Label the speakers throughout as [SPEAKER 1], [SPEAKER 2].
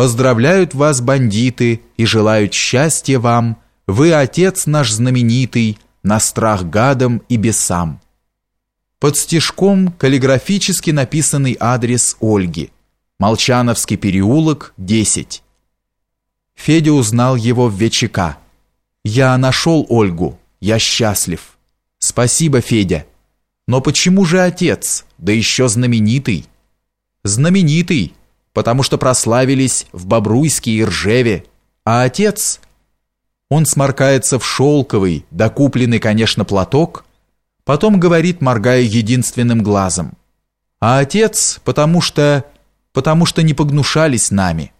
[SPEAKER 1] Поздравляют вас бандиты и желают счастья вам. Вы отец наш знаменитый, на страх гадам и бесам. Под стежком каллиграфически написанный адрес Ольги. Молчановский переулок, 10. Федя узнал его в ВЧК. «Я нашел Ольгу. Я счастлив. Спасибо, Федя. Но почему же отец, да еще знаменитый?» «Знаменитый, потому что прославились в Бобруйске и Ржеве. А отец...» Он сморкается в шелковый, докупленный, конечно, платок, потом говорит, моргая единственным глазом. «А отец, потому что... потому что не погнушались нами».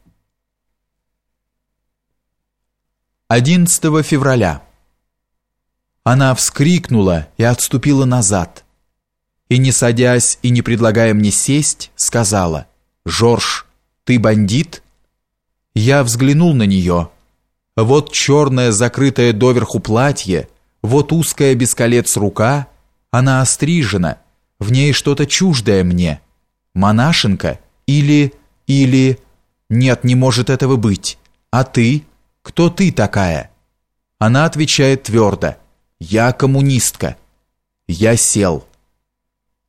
[SPEAKER 1] 11 февраля. Она вскрикнула и отступила назад. И не садясь и не предлагая мне сесть, сказала, «Жорж, ты бандит?» Я взглянул на нее. Вот черное, закрытое доверху платье, вот узкая без колец рука, она острижена, в ней что-то чуждое мне. Монашенка или... или... Нет, не может этого быть. А ты?» «Кто ты такая?» Она отвечает твердо. «Я коммунистка». Я сел.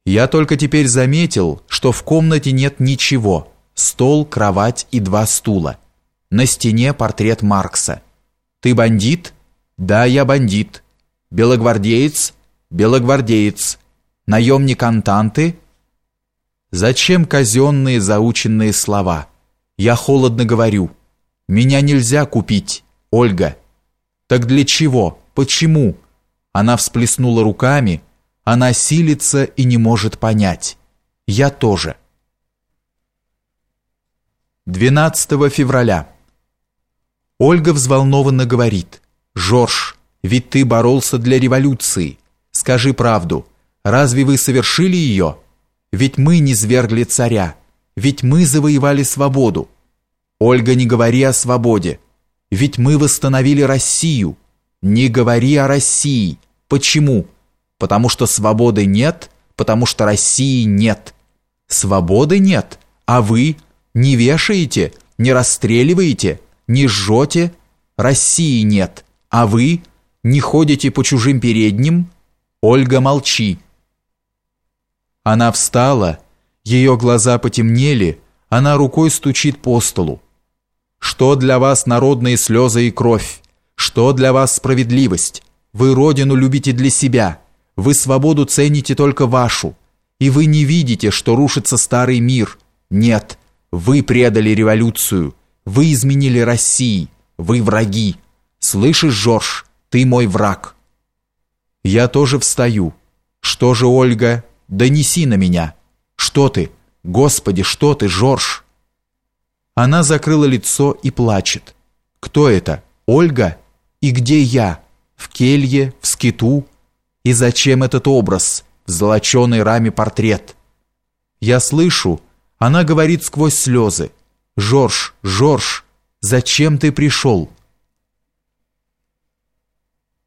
[SPEAKER 1] Я только теперь заметил, что в комнате нет ничего. Стол, кровать и два стула. На стене портрет Маркса. «Ты бандит?» «Да, я бандит». «Белогвардеец?» «Белогвардеец». «Наемник Антанты?» Зачем казенные заученные слова? Я холодно говорю – меня нельзя купить, Ольга. Так для чего? Почему? Она всплеснула руками, она силится и не может понять. Я тоже. 12 февраля. Ольга взволнованно говорит: "Жорж, ведь ты боролся для революции. Скажи правду. Разве вы совершили ее? Ведь мы не свергли царя, ведь мы завоевали свободу. Ольга, не говори о свободе. Ведь мы восстановили Россию. Не говори о России. Почему? Потому что свободы нет, потому что России нет. Свободы нет, а вы не вешаете, не расстреливаете, не жжете. России нет, а вы не ходите по чужим передним. Ольга, молчи. Она встала, ее глаза потемнели, она рукой стучит по столу. Что для вас народные слезы и кровь? Что для вас справедливость? Вы родину любите для себя. Вы свободу цените только вашу. И вы не видите, что рушится старый мир. Нет, вы предали революцию. Вы изменили России. Вы враги. Слышишь, Жорж, ты мой враг. Я тоже встаю. Что же, Ольга, донеси на меня. Что ты? Господи, что ты, Жорж? Она закрыла лицо и плачет. Кто это? Ольга? И где я? В келье, в скиту? И зачем этот образ, в золоченой раме портрет? Я слышу, она говорит сквозь слезы. «Жорж, Жорж, зачем ты пришел?»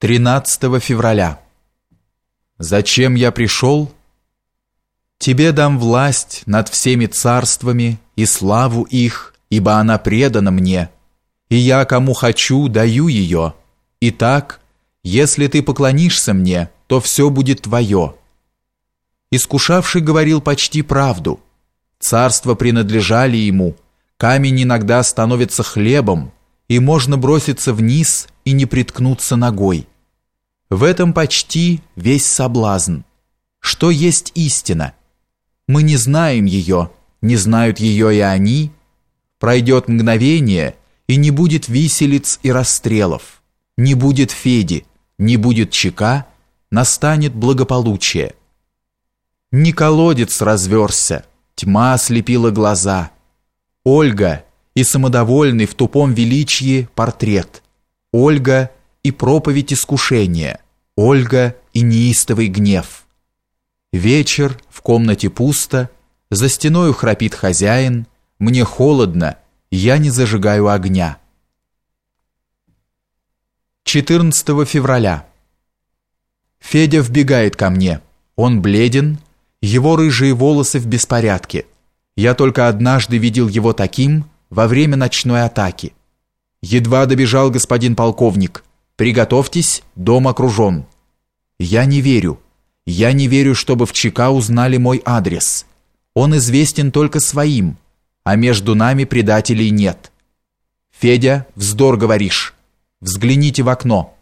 [SPEAKER 1] 13 февраля. «Зачем я пришел?» «Тебе дам власть над всеми царствами и славу их, ибо она предана мне, и я кому хочу, даю ее. Итак, если ты поклонишься мне, то все будет твое». Искушавший говорил почти правду. Царства принадлежали ему, камень иногда становится хлебом, и можно броситься вниз и не приткнуться ногой. В этом почти весь соблазн. Что есть истина? Мы не знаем ее, не знают ее и они, Пройдет мгновение, и не будет виселиц и расстрелов, не будет Феди, не будет Чека, настанет благополучие. Не колодец разверся, тьма ослепила глаза. Ольга и самодовольный в тупом величии портрет. Ольга и проповедь искушения. Ольга и неистовый гнев. Вечер, в комнате пусто, за стеною храпит хозяин, мне холодно, я не зажигаю огня. 14 февраля. Федя вбегает ко мне. Он бледен, его рыжие волосы в беспорядке. Я только однажды видел его таким во время ночной атаки. Едва добежал господин полковник. Приготовьтесь, дом окружен. Я не верю. Я не верю, чтобы в ЧК узнали мой адрес. Он известен только своим, а между нами предателей нет. Федя, вздор говоришь. Взгляните в окно.